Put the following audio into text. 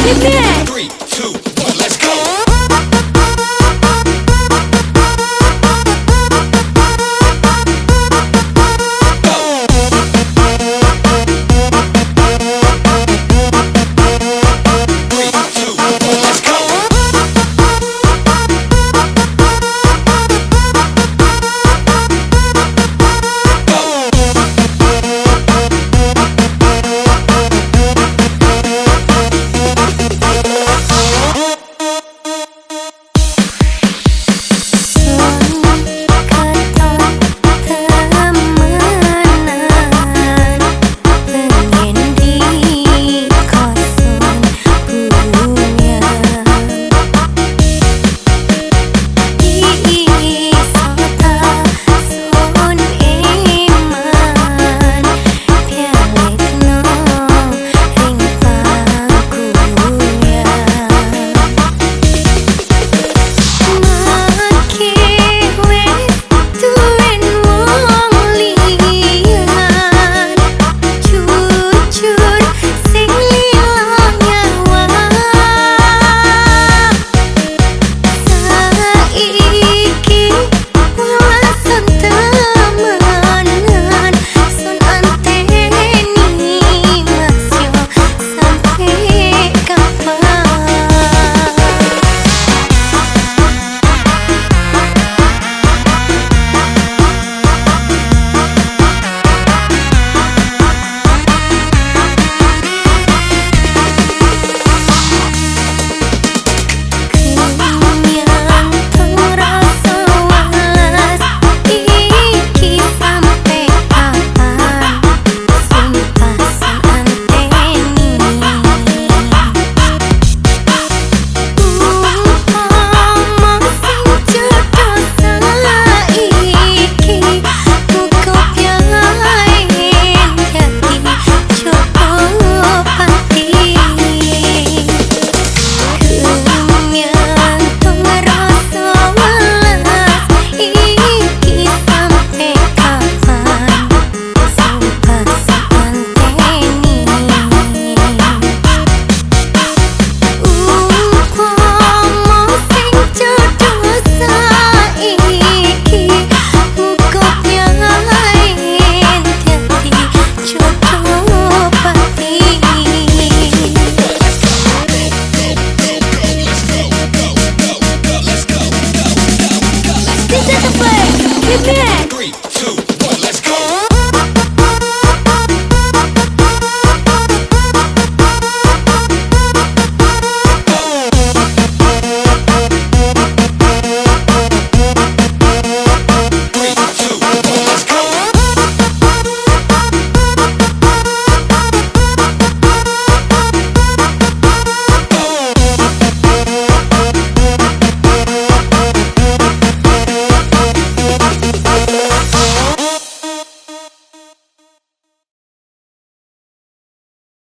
Three, Hit me! Three.